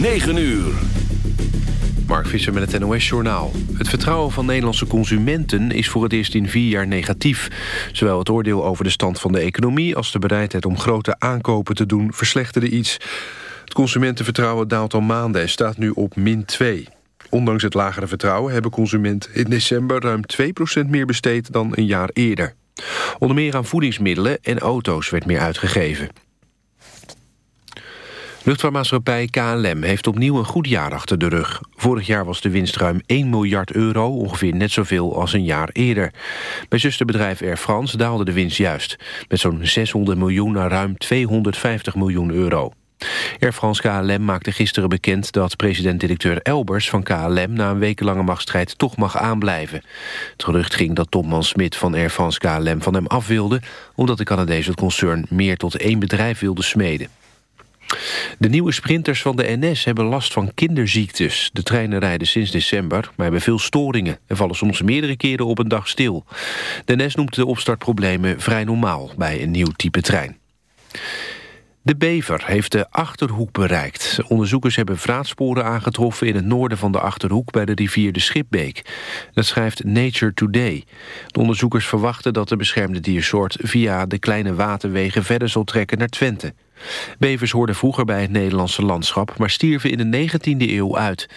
9 uur. Mark Visser met het NOS-journaal. Het vertrouwen van Nederlandse consumenten is voor het eerst in vier jaar negatief. Zowel het oordeel over de stand van de economie... als de bereidheid om grote aankopen te doen verslechterde iets. Het consumentenvertrouwen daalt al maanden en staat nu op min 2. Ondanks het lagere vertrouwen hebben consumenten in december... ruim 2% meer besteed dan een jaar eerder. Onder meer aan voedingsmiddelen en auto's werd meer uitgegeven. Luchtvaartmaatschappij KLM heeft opnieuw een goed jaar achter de rug. Vorig jaar was de winst ruim 1 miljard euro, ongeveer net zoveel als een jaar eerder. Bij zusterbedrijf Air France daalde de winst juist. Met zo'n 600 miljoen naar ruim 250 miljoen euro. Air France KLM maakte gisteren bekend dat president-directeur Elbers van KLM na een wekenlange machtsstrijd toch mag aanblijven. Het ging dat topman Smit van Air France KLM van hem af wilde, omdat de Canadees het concern meer tot één bedrijf wilde smeden. De nieuwe sprinters van de NS hebben last van kinderziektes. De treinen rijden sinds december, maar hebben veel storingen... en vallen soms meerdere keren op een dag stil. De NS noemt de opstartproblemen vrij normaal bij een nieuw type trein. De bever heeft de Achterhoek bereikt. Onderzoekers hebben vraatsporen aangetroffen in het noorden van de Achterhoek bij de rivier de Schipbeek. Dat schrijft Nature Today. De onderzoekers verwachten dat de beschermde diersoort via de kleine waterwegen verder zal trekken naar Twente. Bevers hoorden vroeger bij het Nederlandse landschap... maar stierven in de 19e eeuw uit.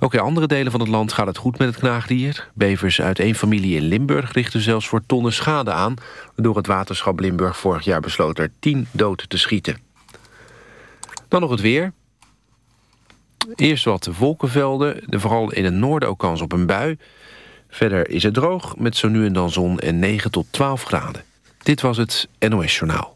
Ook in andere delen van het land gaat het goed met het knaagdier. Bevers uit één familie in Limburg richten zelfs voor tonnen schade aan... waardoor het waterschap Limburg vorig jaar besloot er 10 dood te schieten. Dan nog het weer. Eerst wat wolkenvelden, vooral in het noorden ook kans op een bui. Verder is het droog, met zo nu en dan zon en 9 tot 12 graden. Dit was het NOS Journaal.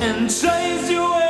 and chase you away.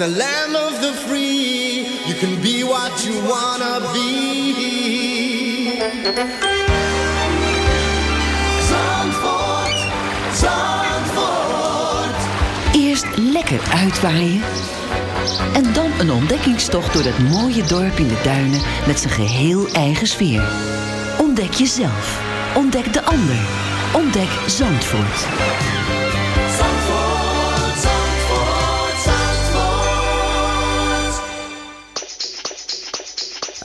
In the land of the free. You can be what you wanna be. Zandvoort, Zandvoort. Eerst lekker uitwaaien. En dan een ontdekkingstocht door dat mooie dorp in de duinen met zijn geheel eigen sfeer. Ontdek jezelf. Ontdek de ander. Ontdek Zandvoort. Zandvoort,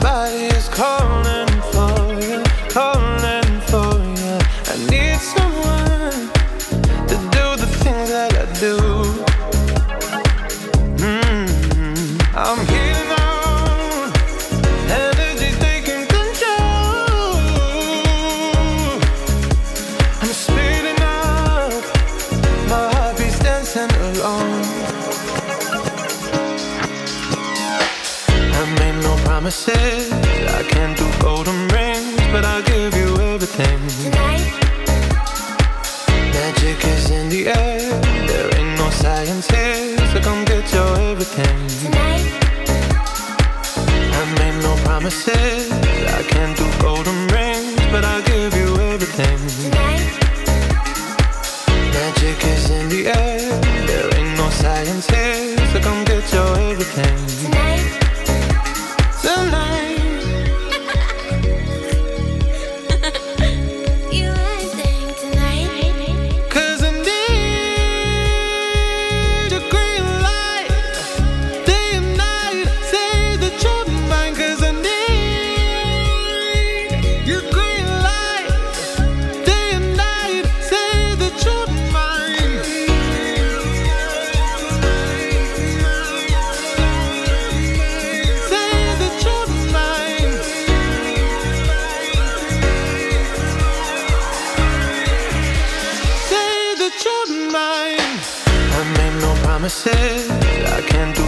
body is calling. Promises. I can't do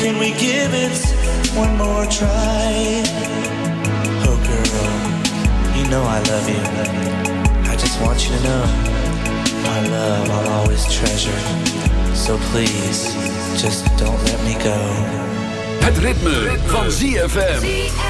Can we give it one more try? Oh, girl, you know I love you. I just want you to know my love I'll always treasure. So please, just don't let me go. Het ritme, van ZFM.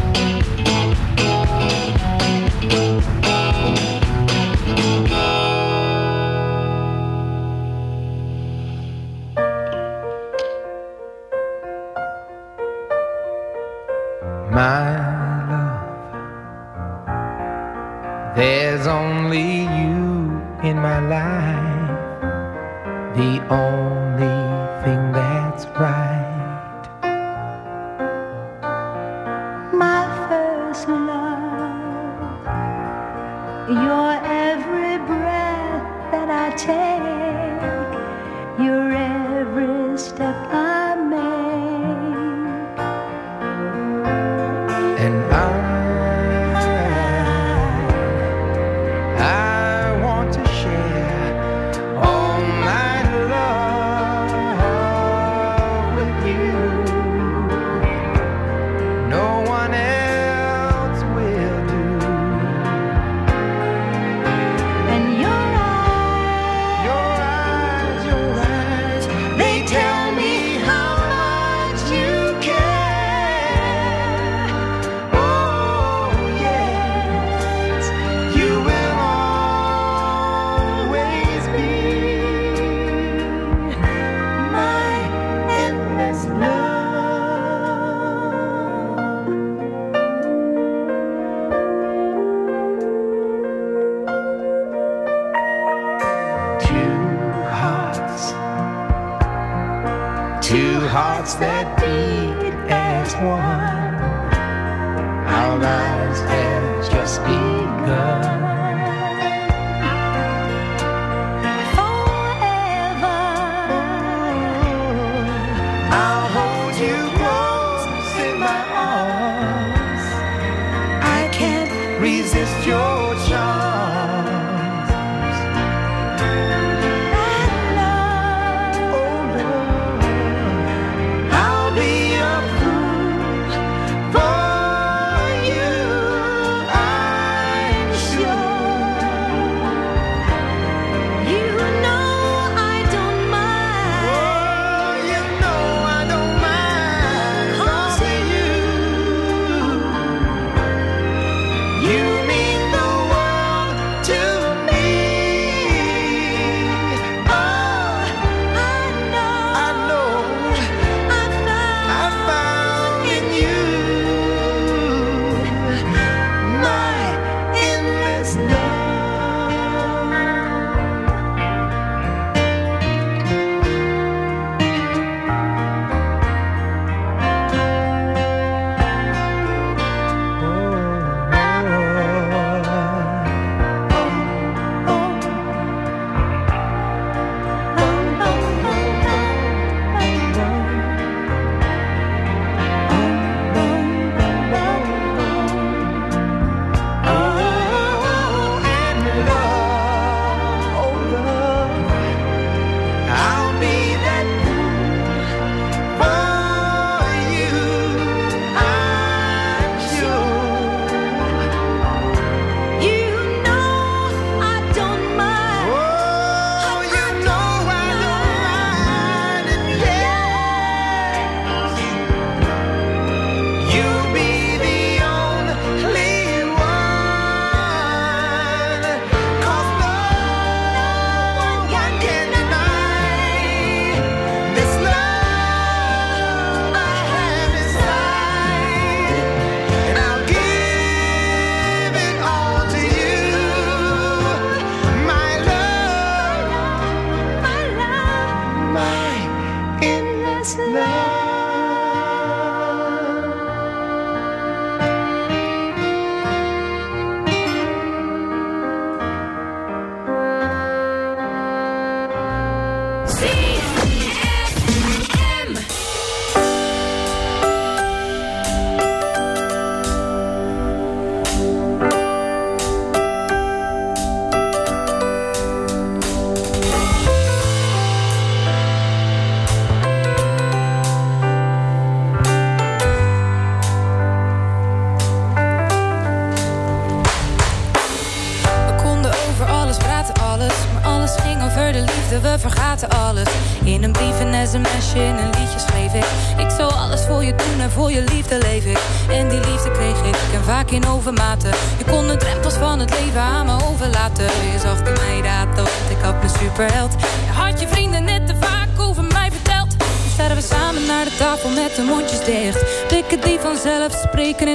Your every step I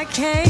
I came